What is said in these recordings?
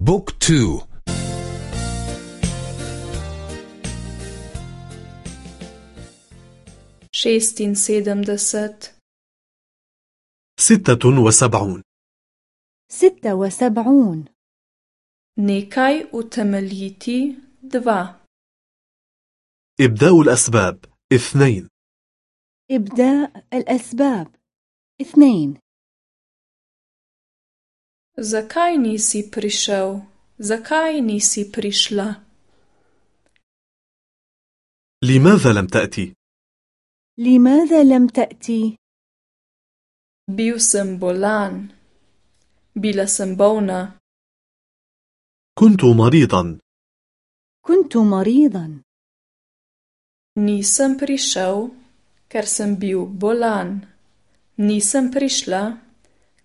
book two. šestinsedemdeset. ستة وسبعون. ستة وسبعون. nekaj utemeljiti dva إبداء الأسباب اثنين. إبداء الأسباب اثنين. Zakaj nisi prišel? Zakaj nisi prišla? لماذا لم تأتي؟ لماذا لم تأتي؟ بيوسم بولان بلا سم بونا كنت مريضا كنت مريضا نيسم بريشاو كرسم بيو بولان نيسم بريشلا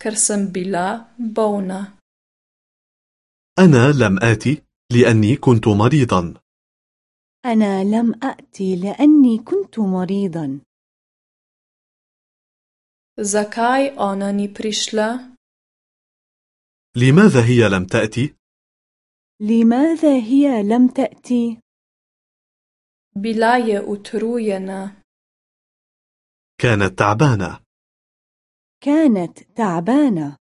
ker sem bila bolna. أنا لم آتي لأني كنت مريضا أنا لم أأتي لأني كنت مريضا Zakaj ona ni prišla? لماذا هي لم تأتي؟ لماذا هي لم تأتي؟ Bila je utrujena. كانت تعبانة كانت تعبانة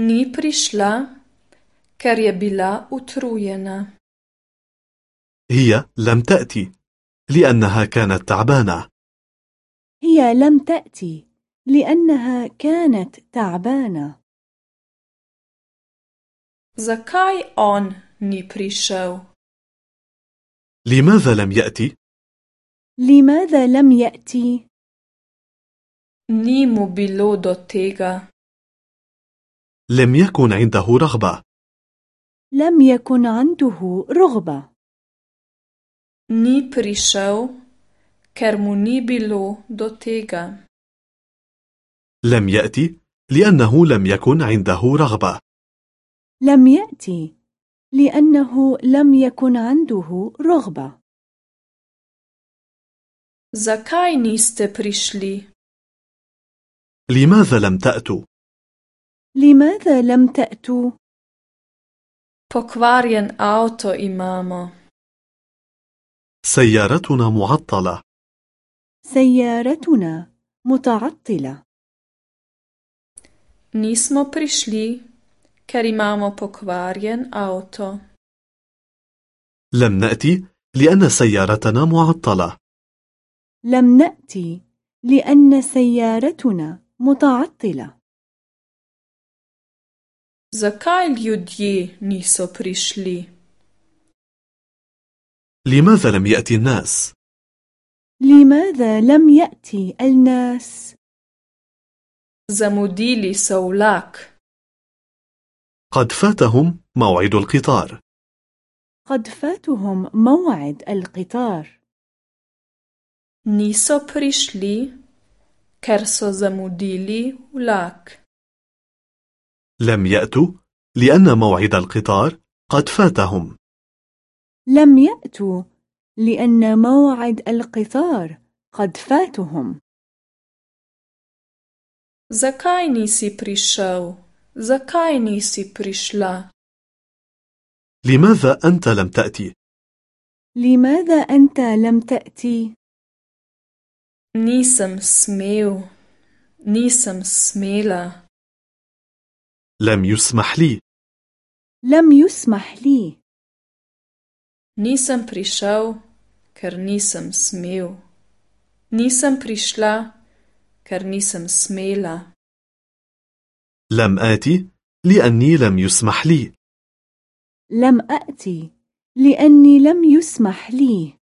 Ni prišla, ker je bila utrujena. هي لم تأتي لأنها كانت تعبانة هي لم تأتي لأنها كانت تعبانة Zakaj on ni prišel? لماذا لم يأتي؟ لماذا لم يأتي؟ Ni mu bilo do tega. لم يكن عنده رغبة لم يكن عنده رغبة Ni prišel, ker mu ni bilo do tega. لم يأتي لأنه لم يكن عنده رغبة لم يأتي لأنه لم يكن عنده رغبة Zakaj niste prišli? لماذا لم تأتوا؟ لماذا لم تأتوا؟ Pokvarjen avto imamo. سيارتنا معطلة سيارتنا متعطلة Nismo prišli, ker imamo pokvarjen avto. لم نأتي لأن سيارتنا معطلة لم نأتي لأن سيارتنا متعطلة Zakaj ljudje niso prišli? لماذا لم يأتي الناس؟ لماذا لم يأتي الناس؟ So vlak. قد فاتهم موعد القطار قد فاتهم موعد القطار Niso prišli, ker so zamudili vlak. لم يأتوا لأن موعد القطار قد فاتهم لم يأتوا لأن موعد القطار قد فاتهم Zakaj nisi prišel? Zakaj nisi prišla? لماذا أنت لم تأتي؟ لماذا أنت لم تأتي؟ نيسم سميو nisem smela لم يسمح لي. لم يسمح لي. nisem prišel ker nisem smel nisem prišla ker nisem smela لم آتي لأني لم يسمح لي. لم آتي لأني لم يسمح لي.